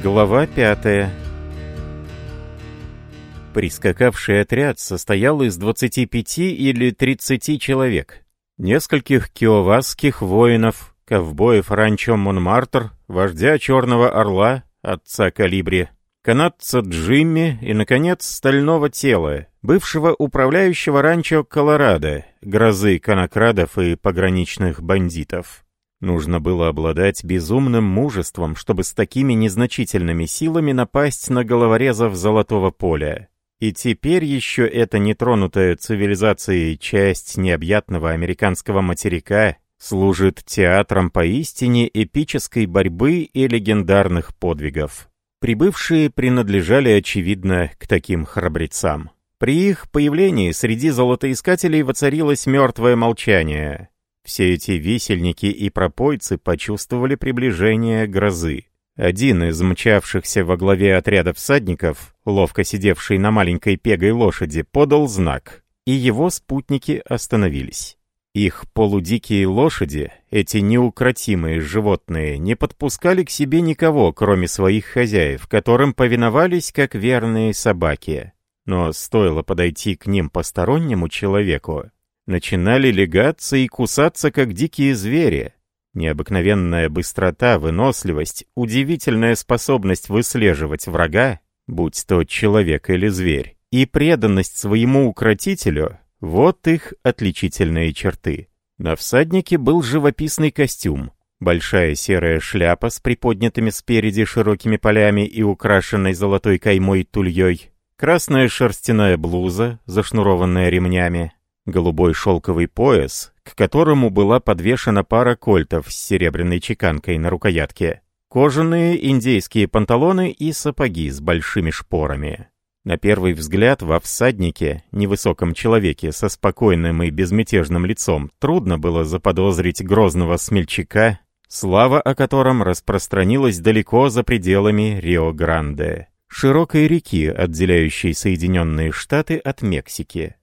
Глава 5 Прискакавший отряд состоял из 25 или 30 человек. Нескольких киовасских воинов, ковбоев Ранчо Монмартр, вождя Черного Орла, отца Калибри, канадца Джимми и, наконец, стального тела, бывшего управляющего ранчо Колорадо, грозы конокрадов и пограничных бандитов. Нужно было обладать безумным мужеством, чтобы с такими незначительными силами напасть на головорезов Золотого Поля. И теперь еще эта нетронутая цивилизацией часть необъятного американского материка служит театром поистине эпической борьбы и легендарных подвигов. Прибывшие принадлежали, очевидно, к таким храбрецам. При их появлении среди золотоискателей воцарилось мертвое молчание. Все эти висельники и пропойцы почувствовали приближение грозы. Один из мчавшихся во главе отряда всадников, ловко сидевший на маленькой пегой лошади, подал знак, и его спутники остановились. Их полудикие лошади, эти неукротимые животные, не подпускали к себе никого, кроме своих хозяев, которым повиновались как верные собаки. Но стоило подойти к ним постороннему человеку, начинали легаться и кусаться, как дикие звери. Необыкновенная быстрота, выносливость, удивительная способность выслеживать врага, будь то человек или зверь, и преданность своему укротителю — вот их отличительные черты. На всаднике был живописный костюм. Большая серая шляпа с приподнятыми спереди широкими полями и украшенной золотой каймой тульей, красная шерстяная блуза, зашнурованная ремнями, голубой шелковый пояс, к которому была подвешена пара кольтов с серебряной чеканкой на рукоятке, кожаные индейские панталоны и сапоги с большими шпорами. На первый взгляд во всаднике, невысоком человеке со спокойным и безмятежным лицом, трудно было заподозрить грозного смельчака, слава о котором распространилась далеко за пределами Рио-Гранде, широкой реки, отделяющей Соединенные Штаты от Мексики.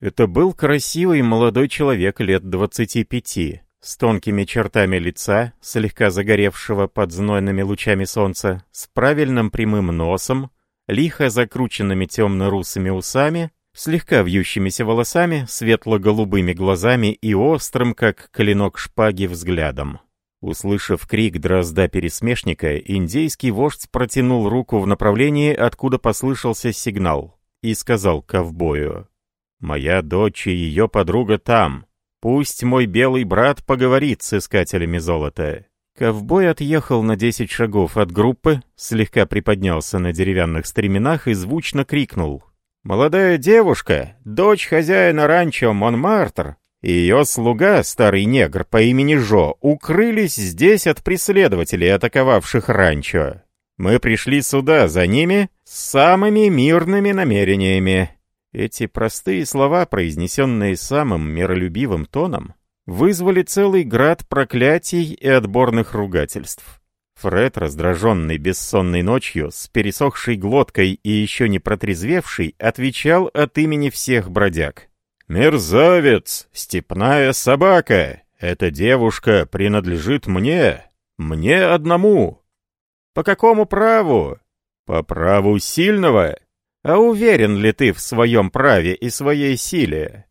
Это был красивый молодой человек лет 25, с тонкими чертами лица, слегка загоревшего под знойными лучами солнца, с правильным прямым носом, лихо закрученными темно-русыми усами, слегка вьющимися волосами, светло-голубыми глазами и острым, как клинок шпаги, взглядом. Услышав крик дрозда пересмешника, индейский вождь протянул руку в направлении, откуда послышался сигнал, и сказал ковбою Моя дочь и ее подруга там. Пусть мой белый брат поговорит с искателями золота». Ковбой отъехал на 10 шагов от группы, слегка приподнялся на деревянных стременах и звучно крикнул. «Молодая девушка, дочь хозяина ранчо Монмартр, и ее слуга, старый негр по имени Жо, укрылись здесь от преследователей, атаковавших ранчо. Мы пришли сюда за ними с самыми мирными намерениями. Эти простые слова, произнесенные самым миролюбивым тоном, вызвали целый град проклятий и отборных ругательств. Фред, раздраженный бессонной ночью, с пересохшей глоткой и еще не протрезвевший, отвечал от имени всех бродяг. «Мерзавец! Степная собака! Эта девушка принадлежит мне! Мне одному!» «По какому праву?» «По праву сильного!» А уверен ли ты в своем праве и своей силе?»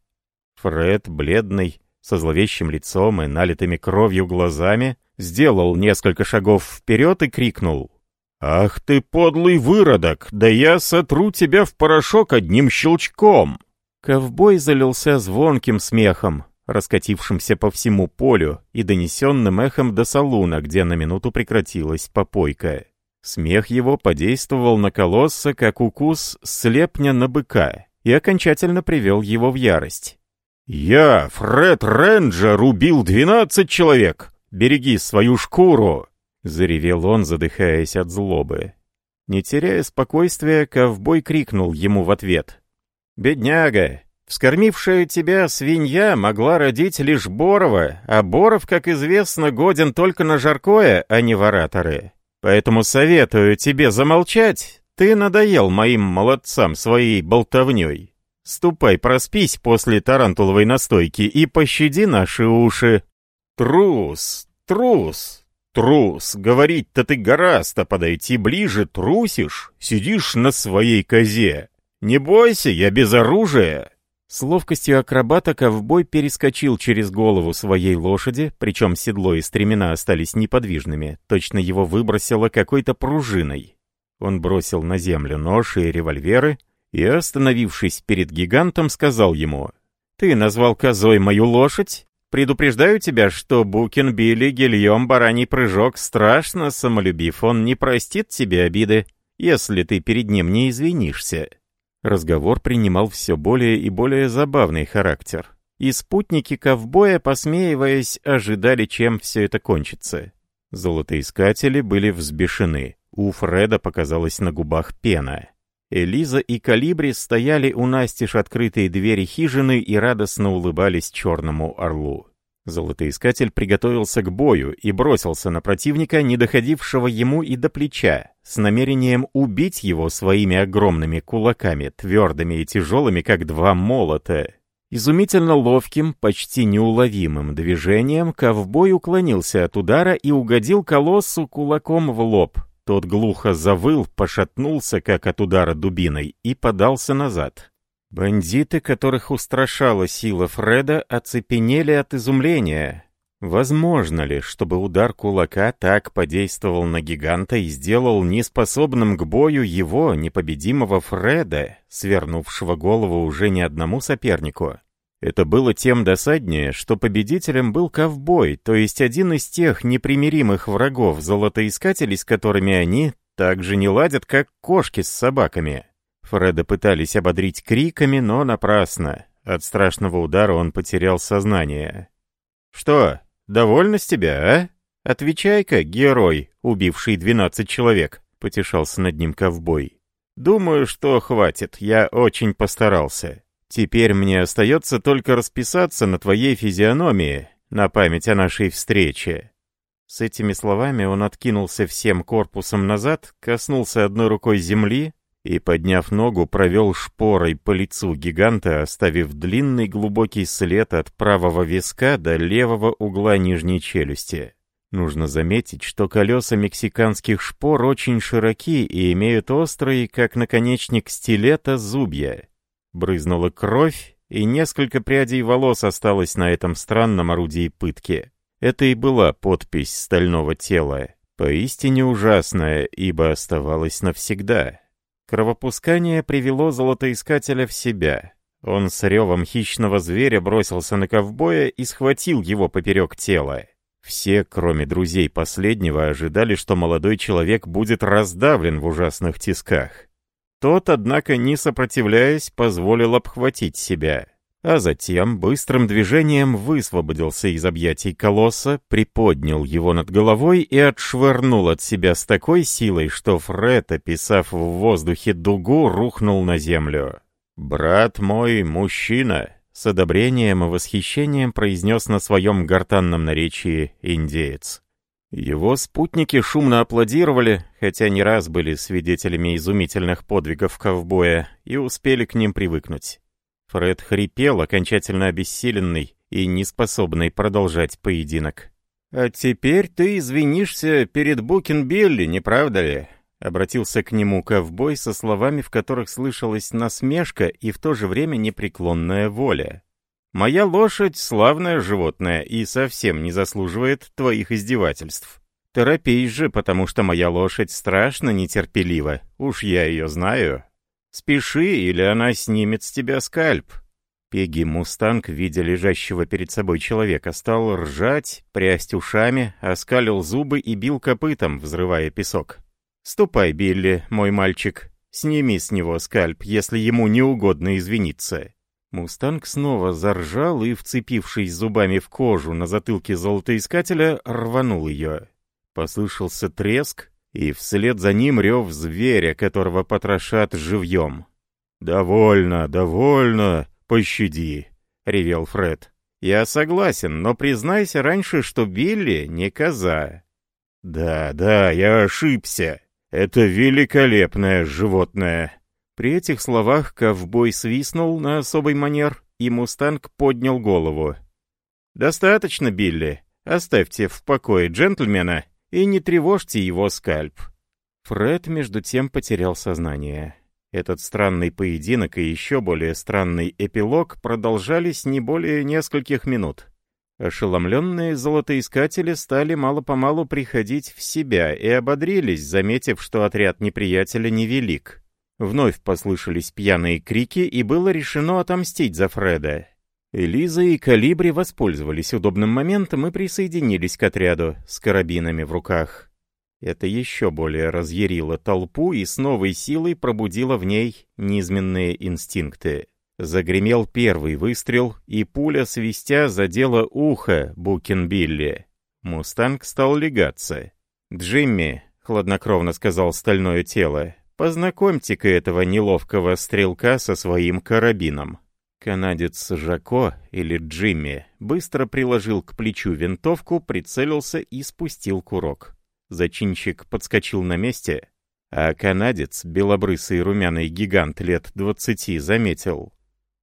Фред, бледный, со зловещим лицом и налитыми кровью глазами, сделал несколько шагов вперед и крикнул. «Ах ты, подлый выродок! Да я сотру тебя в порошок одним щелчком!» Ковбой залился звонким смехом, раскатившимся по всему полю и донесенным эхом до салуна, где на минуту прекратилась попойка. Смех его подействовал на колосса, как укус слепня на быка, и окончательно привел его в ярость. «Я, Фред Ренджер, убил двенадцать человек! Береги свою шкуру!» — заревел он, задыхаясь от злобы. Не теряя спокойствия, ковбой крикнул ему в ответ. «Бедняга! Вскормившая тебя свинья могла родить лишь Борова, а Боров, как известно, годен только на жаркое, а не в ораторы. Поэтому советую тебе замолчать. Ты надоел моим молодцам своей болтовней. Ступай, проспись после тарантуловой настойки и пощади наши уши. Трус, трус, трус. Говорить-то ты гораздо, подойти ближе трусишь. Сидишь на своей козе. Не бойся, я без оружия. С ловкостью акробата ковбой перескочил через голову своей лошади, причем седло и стремена остались неподвижными, точно его выбросило какой-то пружиной. Он бросил на землю нож и револьверы и, остановившись перед гигантом, сказал ему, «Ты назвал козой мою лошадь? Предупреждаю тебя, что Букин Билли Гильем Бараний Прыжок страшно самолюбив, он не простит тебе обиды, если ты перед ним не извинишься». Разговор принимал все более и более забавный характер. И спутники ковбоя, посмеиваясь, ожидали, чем все это кончится. Золотоискатели были взбешены. У Фреда показалась на губах пена. Элиза и Калибри стояли у настежь открытой двери хижины и радостно улыбались черному орлу. Золотоискатель приготовился к бою и бросился на противника, не доходившего ему и до плеча, с намерением убить его своими огромными кулаками, твердыми и тяжелыми, как два молота. Изумительно ловким, почти неуловимым движением ковбой уклонился от удара и угодил колоссу кулаком в лоб. Тот глухо завыл, пошатнулся, как от удара дубиной, и подался назад. Бандиты, которых устрашала сила Фреда, оцепенели от изумления. Возможно ли, чтобы удар кулака так подействовал на гиганта и сделал неспособным к бою его, непобедимого Фреда, свернувшего голову уже не одному сопернику? Это было тем досаднее, что победителем был ковбой, то есть один из тех непримиримых врагов золотоискателей, с которыми они так же не ладят, как кошки с собаками. Фреда пытались ободрить криками, но напрасно. От страшного удара он потерял сознание. «Что, довольна с тебя, а? Отвечай-ка, герой, убивший 12 человек», — потешался над ним ковбой. «Думаю, что хватит, я очень постарался. Теперь мне остается только расписаться на твоей физиономии, на память о нашей встрече». С этими словами он откинулся всем корпусом назад, коснулся одной рукой земли, и, подняв ногу, провел шпорой по лицу гиганта, оставив длинный глубокий след от правого виска до левого угла нижней челюсти. Нужно заметить, что колеса мексиканских шпор очень широки и имеют острые, как наконечник стилета, зубья. Брызнула кровь, и несколько прядей волос осталось на этом странном орудии пытки. Это и была подпись стального тела. Поистине ужасная, ибо оставалась навсегда. Кровопускание привело золотоискателя в себя. Он с ревом хищного зверя бросился на ковбоя и схватил его поперек тела. Все, кроме друзей последнего, ожидали, что молодой человек будет раздавлен в ужасных тисках. Тот, однако, не сопротивляясь, позволил обхватить себя а затем быстрым движением высвободился из объятий колосса, приподнял его над головой и отшвырнул от себя с такой силой, что Фред, описав в воздухе дугу, рухнул на землю. «Брат мой, мужчина!» — с одобрением и восхищением произнес на своем гортанном наречии индеец. Его спутники шумно аплодировали, хотя не раз были свидетелями изумительных подвигов ковбоя и успели к ним привыкнуть. Фред хрипел, окончательно обессиленный и неспособный продолжать поединок. «А теперь ты извинишься перед Букенбилли, не правда ли?» Обратился к нему ковбой со словами, в которых слышалась насмешка и в то же время непреклонная воля. «Моя лошадь — славное животное и совсем не заслуживает твоих издевательств. Торопись же, потому что моя лошадь страшно нетерпелива, уж я ее знаю». Спеши, или она снимет с тебя скальп». Пегги Мустанг, видя лежащего перед собой человека, стал ржать, прясть ушами, оскалил зубы и бил копытом, взрывая песок. «Ступай, Билли, мой мальчик. Сними с него скальп, если ему не угодно извиниться». Мустанг снова заржал и, вцепившись зубами в кожу на затылке золотоискателя, рванул ее. Послышался треск, и вслед за ним рев зверя, которого потрошат живьем. «Довольно, довольно, пощади!» — ревел Фред. «Я согласен, но признайся раньше, что Билли не коза». «Да, да, я ошибся. Это великолепное животное». При этих словах ковбой свистнул на особый манер, и мустанг поднял голову. «Достаточно, Билли. Оставьте в покое джентльмена и не тревожьте его скальп». Фред, между тем, потерял сознание. Этот странный поединок и еще более странный эпилог продолжались не более нескольких минут. Ошеломленные золотоискатели стали мало-помалу приходить в себя и ободрились, заметив, что отряд неприятеля невелик. Вновь послышались пьяные крики, и было решено отомстить за Фреда. Элиза и Калибри воспользовались удобным моментом и присоединились к отряду с карабинами в руках. Это еще более разъярило толпу и с новой силой пробудило в ней низменные инстинкты. Загремел первый выстрел, и пуля свистя задела ухо Букенбилли. Мустанг стал легаться. «Джимми», — хладнокровно сказал стальное тело, — «познакомьте-ка этого неловкого стрелка со своим карабином». Канадец Жако, или Джимми, быстро приложил к плечу винтовку, прицелился и спустил курок. Зачинщик подскочил на месте, а канадец, белобрысый румяный гигант лет двадцати, заметил.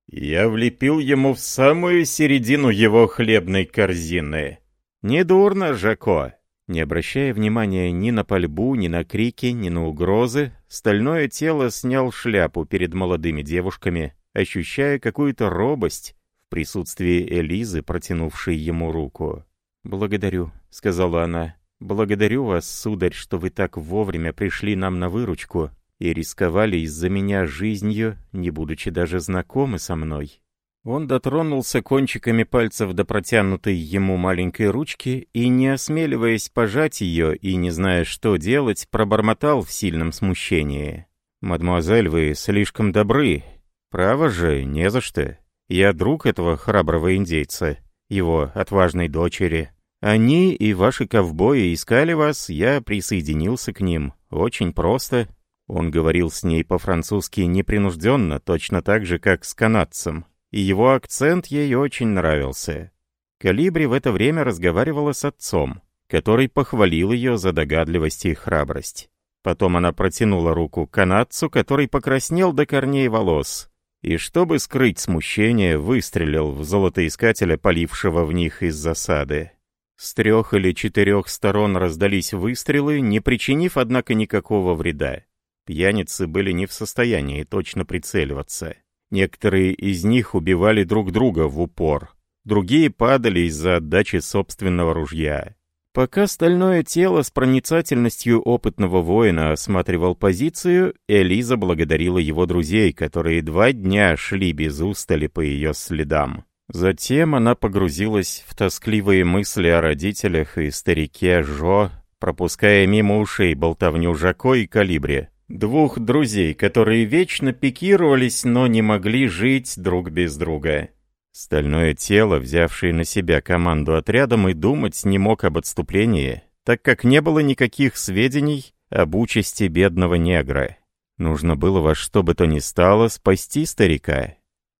«Я влепил ему в самую середину его хлебной корзины». «Недурно, Жако!» Не обращая внимания ни на пальбу, ни на крики, ни на угрозы, стальное тело снял шляпу перед молодыми девушками, ощущая какую-то робость в присутствии Элизы, протянувшей ему руку. «Благодарю», — сказала она. «Благодарю вас, сударь, что вы так вовремя пришли нам на выручку и рисковали из-за меня жизнью, не будучи даже знакомы со мной». Он дотронулся кончиками пальцев до протянутой ему маленькой ручки и, не осмеливаясь пожать ее и не зная, что делать, пробормотал в сильном смущении. «Мадемуазель, вы слишком добры. «Право же, не за что. Я друг этого храброго индейца, его отважной дочери. Они и ваши ковбои искали вас, я присоединился к ним. Очень просто». Он говорил с ней по-французски непринужденно, точно так же, как с канадцем. И его акцент ей очень нравился. Калибри в это время разговаривала с отцом, который похвалил ее за догадливость и храбрость. Потом она протянула руку канадцу, который покраснел до корней волос, и, чтобы скрыть смущение, выстрелил в золотоискателя, полившего в них из засады. С трех или четырех сторон раздались выстрелы, не причинив, однако, никакого вреда. Пьяницы были не в состоянии точно прицеливаться. Некоторые из них убивали друг друга в упор, другие падали из-за отдачи собственного ружья. Пока стальное тело с проницательностью опытного воина осматривал позицию, Элиза благодарила его друзей, которые два дня шли без устали по ее следам. Затем она погрузилась в тоскливые мысли о родителях и старике Жо, пропуская мимо ушей болтовню Жако и Калибре. Двух друзей, которые вечно пикировались, но не могли жить друг без друга. Стальное тело, взявшее на себя команду отрядом, и думать не мог об отступлении, так как не было никаких сведений об участи бедного негра. Нужно было во что бы то ни стало спасти старика.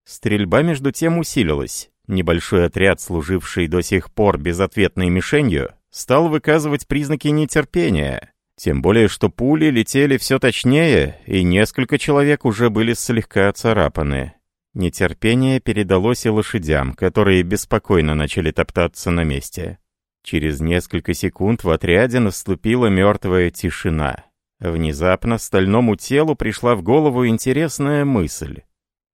Стрельба между тем усилилась. Небольшой отряд, служивший до сих пор безответной мишенью, стал выказывать признаки нетерпения. Тем более, что пули летели все точнее, и несколько человек уже были слегка царапаны. Нетерпение передалось и лошадям, которые беспокойно начали топтаться на месте. Через несколько секунд в отряде наступила мертвая тишина. Внезапно стальному телу пришла в голову интересная мысль.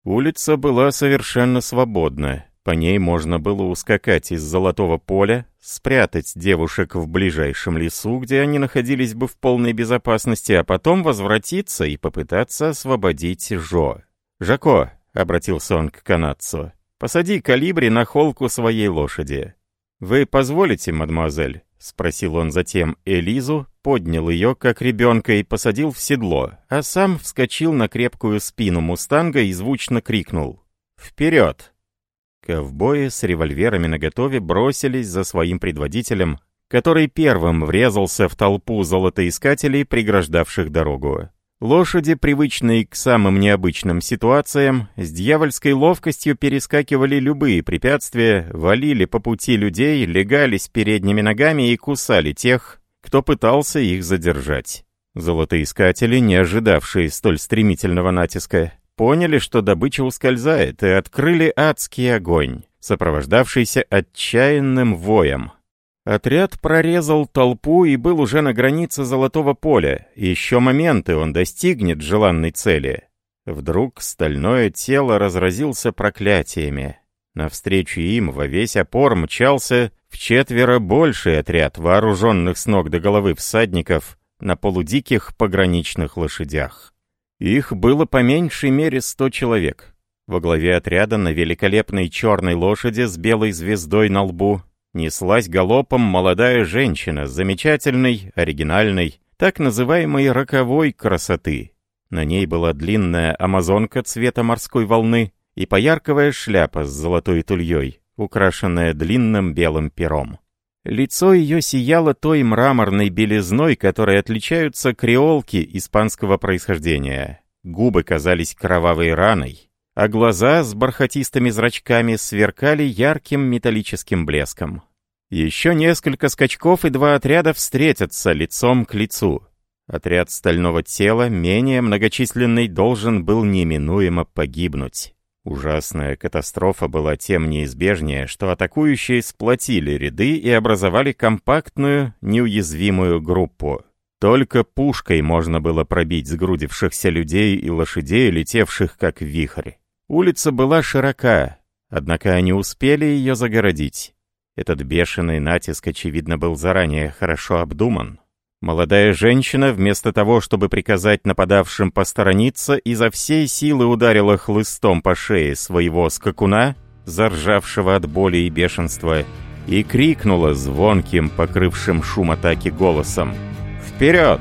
Улица была совершенно свободна, по ней можно было ускакать из золотого поля, спрятать девушек в ближайшем лесу, где они находились бы в полной безопасности, а потом возвратиться и попытаться освободить Жо. «Жако, — обратился он к канадцу. «Посади калибри на холку своей лошади». «Вы позволите, мадемуазель?» — спросил он затем Элизу, поднял ее, как ребенка, и посадил в седло, а сам вскочил на крепкую спину мустанга и звучно крикнул. «Вперед!» Ковбои с револьверами наготове бросились за своим предводителем, который первым врезался в толпу золотоискателей, преграждавших дорогу. Лошади, привычные к самым необычным ситуациям, с дьявольской ловкостью перескакивали любые препятствия, валили по пути людей, легались передними ногами и кусали тех, кто пытался их задержать. Золотоискатели, не ожидавшие столь стремительного натиска, поняли, что добыча ускользает, и открыли адский огонь, сопровождавшийся отчаянным воем, Отряд прорезал толпу и был уже на границе Золотого поля. Еще моменты он достигнет желанной цели. Вдруг стальное тело разразился проклятиями. Навстречу им во весь опор мчался в четверо больший отряд вооруженных с ног до головы всадников на полудиких пограничных лошадях. Их было по меньшей мере сто человек. Во главе отряда на великолепной черной лошади с белой звездой на лбу неслась галопом молодая женщина замечательной, оригинальной, так называемой «роковой красоты». На ней была длинная амазонка цвета морской волны и поярковая шляпа с золотой тульей, украшенная длинным белым пером. Лицо ее сияло той мраморной белизной, которой отличаются креолки испанского происхождения. Губы казались кровавой раной, а глаза с бархатистыми зрачками сверкали ярким металлическим блеском. Еще несколько скачков, и два отряда встретятся лицом к лицу. Отряд стального тела, менее многочисленный, должен был неминуемо погибнуть. Ужасная катастрофа была тем неизбежнее, что атакующие сплотили ряды и образовали компактную, неуязвимую группу. Только пушкой можно было пробить сгрудившихся людей и лошадей, летевших как вихрь. Улица была широка, однако они успели ее загородить. Этот бешеный натиск, очевидно, был заранее хорошо обдуман. Молодая женщина, вместо того, чтобы приказать нападавшим посторониться, изо всей силы ударила хлыстом по шее своего скакуна, заржавшего от боли и бешенства, и крикнула звонким, покрывшим шум атаки голосом «Вперед!»